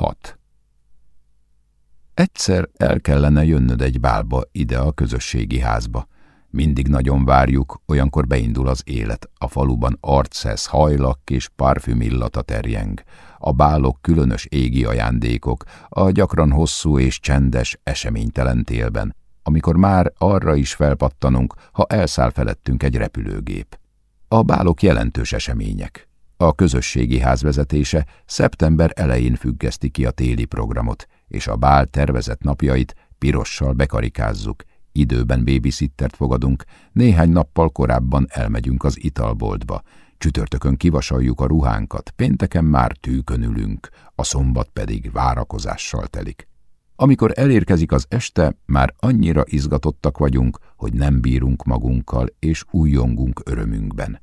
6. Egyszer el kellene jönnöd egy bálba ide a közösségi házba. Mindig nagyon várjuk, olyankor beindul az élet. A faluban arcesz, hajlak és parfüm illata terjeng. A bálok különös égi ajándékok, a gyakran hosszú és csendes, eseménytelen télben, amikor már arra is felpattanunk, ha elszáll felettünk egy repülőgép. A bálok jelentős események. A közösségi ház vezetése szeptember elején függeszti ki a téli programot, és a bál tervezett napjait pirossal bekarikázzuk, időben babysittert fogadunk, néhány nappal korábban elmegyünk az italboltba, csütörtökön kivasaljuk a ruhánkat, pénteken már tűkön ülünk, a szombat pedig várakozással telik. Amikor elérkezik az este, már annyira izgatottak vagyunk, hogy nem bírunk magunkkal, és újjongunk örömünkben.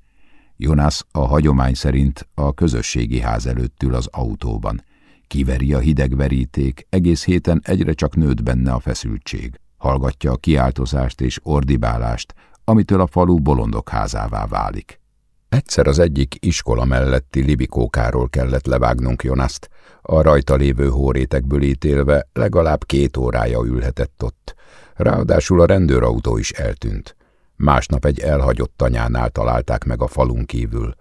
Jonas a hagyomány szerint a közösségi ház előtt ül az autóban. Kiveri a hideg veríték, egész héten egyre csak nőtt benne a feszültség. Hallgatja a kiáltozást és ordibálást, amitől a falu bolondok házává válik. Egyszer az egyik iskola melletti libikókáról kellett levágnunk Jonaszt, a rajta lévő hórétekből ítélve legalább két órája ülhetett ott. Ráadásul a rendőrautó is eltűnt. Másnap egy elhagyott tanyánál találták meg a falun kívül.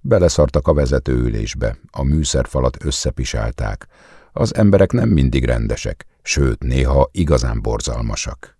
Beleszartak a vezetőülésbe, a műszerfalat összepisálták. Az emberek nem mindig rendesek, sőt, néha igazán borzalmasak.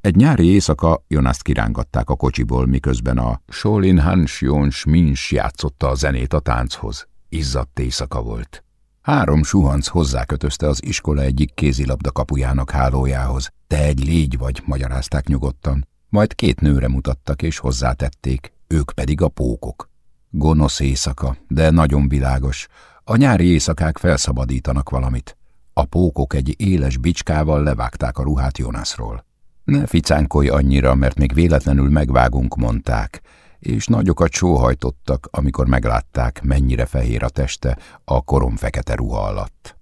Egy nyári éjszaka Jonaszt kirángatták a kocsiból, miközben a Solin Hansjon Smins játszotta a zenét a tánchoz. Izzadt éjszaka volt. Három suhanc hozzákötözte az iskola egyik kézilabda kapujának hálójához. Te egy légy vagy, magyarázták nyugodtan. Majd két nőre mutattak és hozzátették, ők pedig a pókok. Gonosz éjszaka, de nagyon világos. A nyári éjszakák felszabadítanak valamit. A pókok egy éles bicskával levágták a ruhát Jonasról. Ne ficánkolj annyira, mert még véletlenül megvágunk, mondták, és nagyokat sóhajtottak, amikor meglátták, mennyire fehér a teste a korom fekete ruha alatt.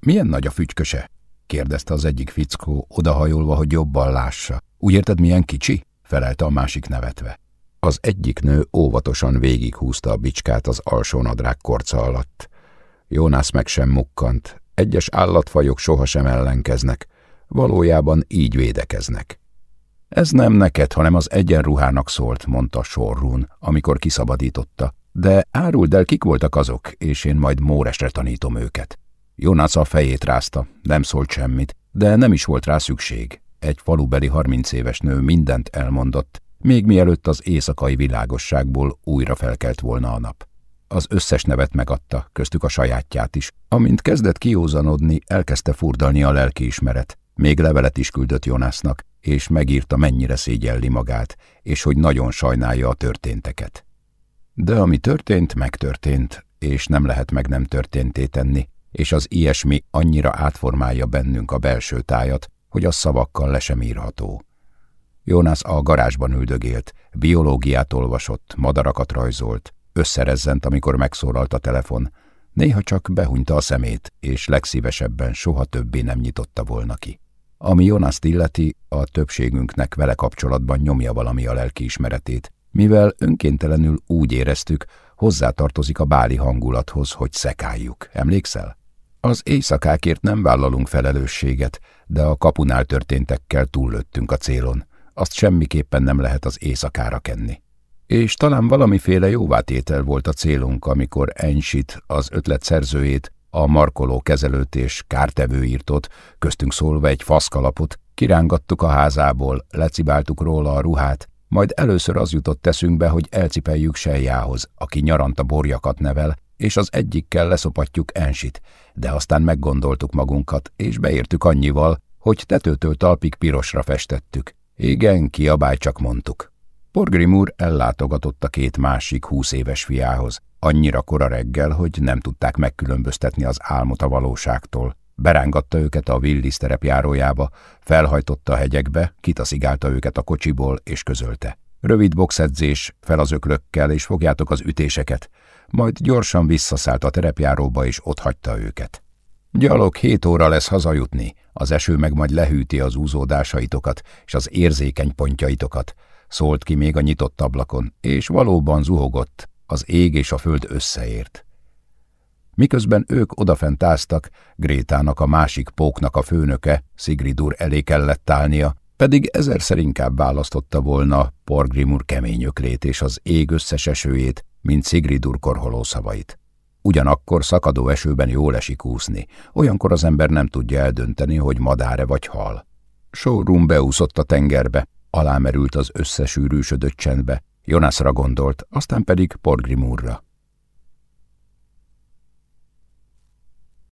Milyen nagy a fügyköse? kérdezte az egyik fickó, odahajolva, hogy jobban lássa. Úgy érted, milyen kicsi? felelte a másik nevetve. Az egyik nő óvatosan végighúzta a bicskát az alsó nadrág korca alatt. Jónász meg sem mukkant, egyes állatfajok sohasem ellenkeznek, valójában így védekeznek. Ez nem neked, hanem az egyenruhának szólt, mondta Sorrún, amikor kiszabadította. De áruld el, kik voltak azok, és én majd Móresre tanítom őket. Jonas a fejét rázta, nem szólt semmit, de nem is volt rá szükség. Egy falubeli harminc éves nő mindent elmondott, még mielőtt az éjszakai világosságból újra felkelt volna a nap. Az összes nevet megadta, köztük a sajátját is. Amint kezdett kiózanodni, elkezdte furdalni a lelkiismeret. Még levelet is küldött Jonasnak, és megírta, mennyire szégyelli magát, és hogy nagyon sajnálja a történteket. De ami történt, megtörtént, és nem lehet meg nem történté tenni, és az ilyesmi annyira átformálja bennünk a belső tájat, hogy a szavakkal le sem írható. Jónász a garázsban üldögélt, biológiát olvasott, madarakat rajzolt, összerezzent, amikor megszólalt a telefon, néha csak behunyta a szemét, és legszívesebben soha többé nem nyitotta volna ki. Ami Jonaszt illeti, a többségünknek vele kapcsolatban nyomja valami a lelkiismeretét, mivel önkéntelenül úgy éreztük, hozzátartozik a báli hangulathoz, hogy szekáljuk. Emlékszel? Az éjszakákért nem vállalunk felelősséget, de a kapunál történtekkel túllöttünk a célon. Azt semmiképpen nem lehet az éjszakára kenni. És talán valamiféle jóvátétel volt a célunk, amikor Ensit, az ötlet szerzőjét, a markoló kezelőt és kártevőírtót, köztünk szólva egy faszkalapot, kirángattuk a házából, lecibáltuk róla a ruhát, majd először az jutott eszünkbe, hogy elcipeljük Sejjához, aki nyaranta borjakat nevel, és az egyikkel leszopatjuk Ensit, de aztán meggondoltuk magunkat, és beértük annyival, hogy tetőtől talpig pirosra festettük. Igen, kiabály csak mondtuk. Porgrim úr ellátogatott a két másik húsz éves fiához, annyira kora reggel, hogy nem tudták megkülönböztetni az álmot a valóságtól. Berángatta őket a Willis terepjárójába, felhajtotta a hegyekbe, kitaszigálta őket a kocsiból, és közölte. Rövid boxedzés, fel az öklökkel, és fogjátok az ütéseket. Majd gyorsan visszaszállt a terepjáróba, és ott hagyta őket. Gyalog hét óra lesz hazajutni, az eső meg majd lehűti az úzódásaitokat és az érzékeny pontjaitokat, szólt ki még a nyitott ablakon, és valóban zuhogott, az ég és a föld összeért. Miközben ők odafentáztak, Grétának a másik póknak a főnöke, Sigridur elé kellett állnia, pedig ezerszer inkább választotta volna Porgrimur kemény ökrét és az ég összes esőjét, mint Sigridur korholó szavait. Ugyanakkor szakadó esőben jól esik úszni, olyankor az ember nem tudja eldönteni, hogy madáre vagy hal. Sórum beúszott a tengerbe, alámerült az összesűrűsödött csendbe, Jonasra gondolt, aztán pedig Porgrimurra.